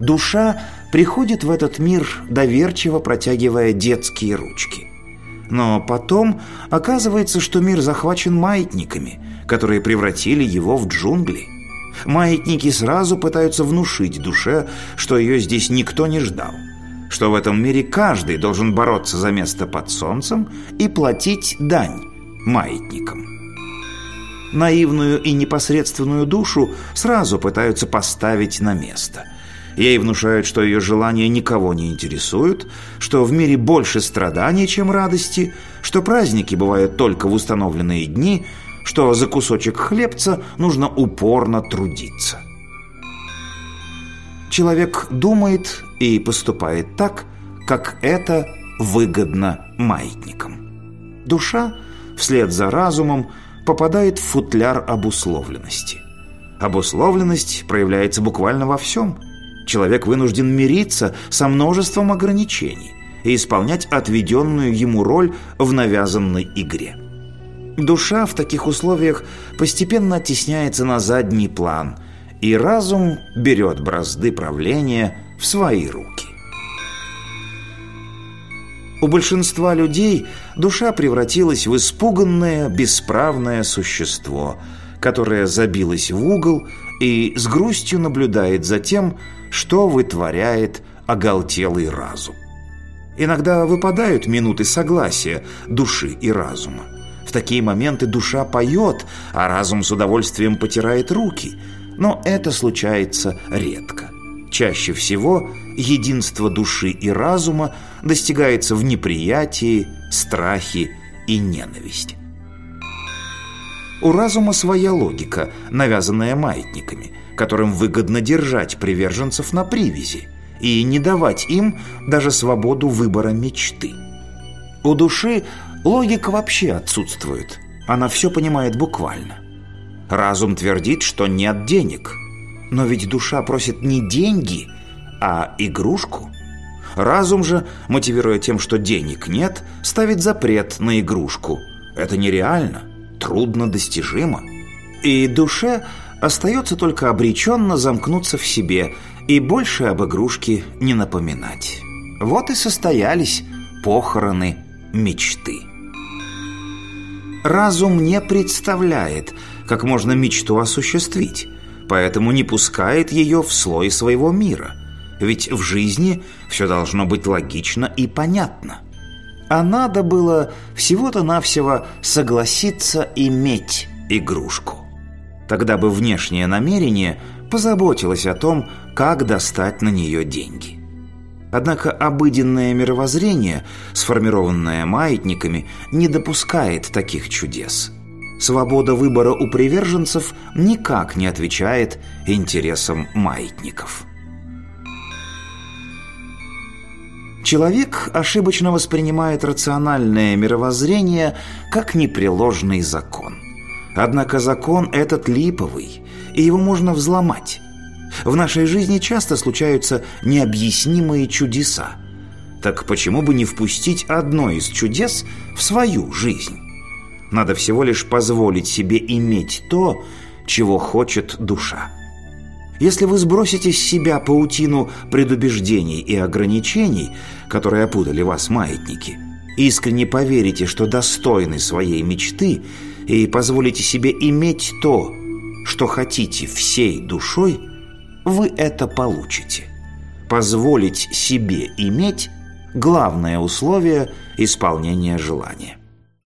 Душа приходит в этот мир, доверчиво протягивая детские ручки. Но потом оказывается, что мир захвачен маятниками, которые превратили его в джунгли. Маятники сразу пытаются внушить душе, что ее здесь никто не ждал, что в этом мире каждый должен бороться за место под солнцем и платить дань маятникам. Наивную и непосредственную душу сразу пытаются поставить на место – Ей внушают, что ее желания никого не интересуют, что в мире больше страданий, чем радости, что праздники бывают только в установленные дни, что за кусочек хлебца нужно упорно трудиться. Человек думает и поступает так, как это выгодно маятникам. Душа, вслед за разумом, попадает в футляр обусловленности. Обусловленность проявляется буквально во всем – человек вынужден мириться со множеством ограничений и исполнять отведенную ему роль в навязанной игре. Душа в таких условиях постепенно оттесняется на задний план, и разум берет бразды правления в свои руки. У большинства людей душа превратилась в испуганное, бесправное существо, которое забилось в угол и с грустью наблюдает за тем, что вытворяет оголтелый разум. Иногда выпадают минуты согласия души и разума. В такие моменты душа поет, а разум с удовольствием потирает руки. Но это случается редко. Чаще всего единство души и разума достигается в неприятии, страхе и ненависти. У разума своя логика, навязанная маятниками – которым выгодно держать приверженцев на привязи и не давать им даже свободу выбора мечты. У души логика вообще отсутствует. Она все понимает буквально. Разум твердит, что нет денег. Но ведь душа просит не деньги, а игрушку. Разум же, мотивируя тем, что денег нет, ставит запрет на игрушку. Это нереально, трудно достижимо. И душе Остается только обреченно замкнуться в себе и больше об игрушке не напоминать. Вот и состоялись похороны мечты. Разум не представляет, как можно мечту осуществить, поэтому не пускает ее в слой своего мира. Ведь в жизни все должно быть логично и понятно. А надо было всего-то навсего согласиться иметь игрушку. Тогда бы внешнее намерение позаботилось о том, как достать на нее деньги. Однако обыденное мировоззрение, сформированное маятниками, не допускает таких чудес. Свобода выбора у приверженцев никак не отвечает интересам маятников. Человек ошибочно воспринимает рациональное мировоззрение как непреложный закон – Однако закон этот липовый, и его можно взломать. В нашей жизни часто случаются необъяснимые чудеса. Так почему бы не впустить одно из чудес в свою жизнь? Надо всего лишь позволить себе иметь то, чего хочет душа. Если вы сбросите с себя паутину предубеждений и ограничений, которые опутали вас маятники, искренне поверите, что достойны своей мечты – и позволите себе иметь то, что хотите всей душой, вы это получите. Позволить себе иметь – главное условие исполнения желания.